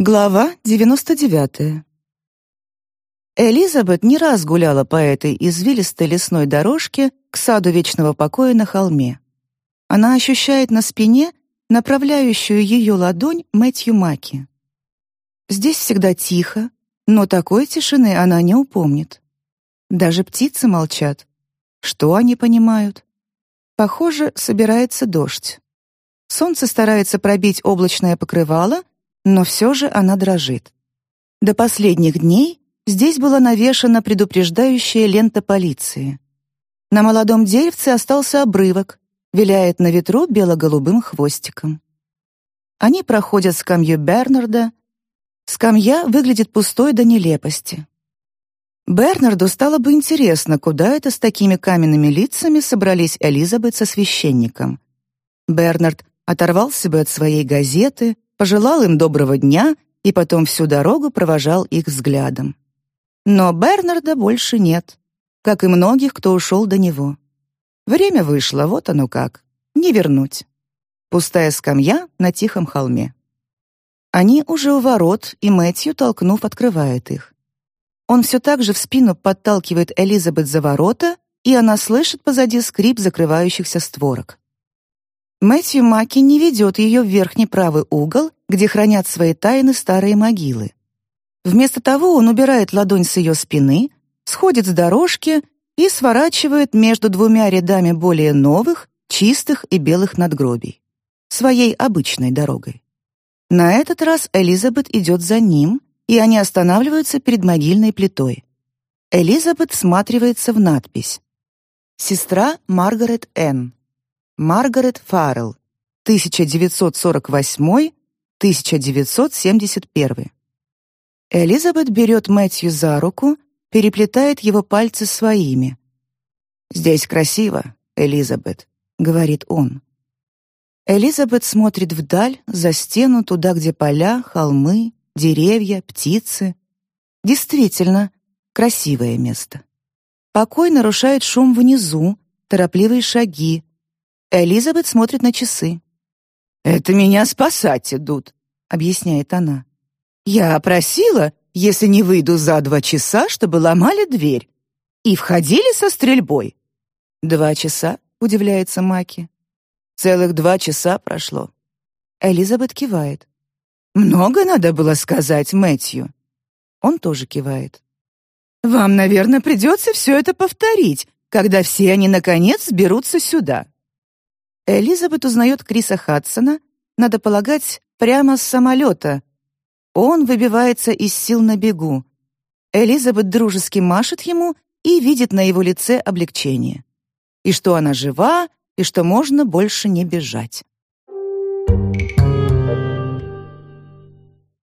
Глава 99. Элизабет не раз гуляла по этой извилистой лесной дорожке к саду вечного покоя на холме. Она ощущает на спине направляющую ее ладонь Мэтью Маки. Здесь всегда тихо, но такой тишины она не упомнит. Даже птицы молчат. Что они понимают? Похоже, собирается дождь. Солнце старается пробить облачное покрывало, но все же она дрожит. До последних дней здесь была навешана предупреждающая лента полиции. На молодом деревце остался обрывок, виляет на ветру бело-голубым хвостиком. Они проходят скамью Бернарда. Скамья выглядит пустой до нелепости. Бернарду стало бы интересно, куда это с такими каменными лицами собрались Элизабет со священником. Бернард оторвался бы от своей газеты, пожелал им доброго дня и потом всю дорогу провожал их взглядом. Но Бернарда больше нет, как и многих, кто ушел до него. Время вышло, вот оно как. Не вернуть. Пустая скамья на тихом холме. Они уже у ворот, и Мэтью, толкнув, открывает их. Он все так же в спину подталкивает Элизабет за ворота, и она слышит позади скрип закрывающихся створок. Мэтью Маки не ведет ее в верхний правый угол, где хранят свои тайны старые могилы. Вместо того он убирает ладонь с ее спины, сходит с дорожки и сворачивает между двумя рядами более новых, чистых и белых надгробий. Своей обычной дорогой. На этот раз Элизабет идет за ним, и они останавливаются перед могильной плитой. Элизабет всматривается в надпись. «Сестра Маргарет Н. Маргарет Фаррелл, 1948-1971. Элизабет берет Мэтью за руку, переплетает его пальцы своими. «Здесь красиво, Элизабет», — говорит он. Элизабет смотрит вдаль, за стену, туда, где поля, холмы, деревья, птицы. Действительно, красивое место. Покой нарушает шум внизу, торопливые шаги, Элизабет смотрит на часы. «Это меня спасать идут», — объясняет она. «Я просила, если не выйду за два часа, чтобы ломали дверь. И входили со стрельбой». «Два часа?» — удивляется Маки. «Целых два часа прошло». Элизабет кивает. «Много надо было сказать Мэтью». Он тоже кивает. «Вам, наверное, придется все это повторить, когда все они, наконец, сберутся сюда». Элизабет узнает Криса Хадсона, надо полагать, прямо с самолета. Он выбивается из сил на бегу. Элизабет дружески машет ему и видит на его лице облегчение. И что она жива, и что можно больше не бежать.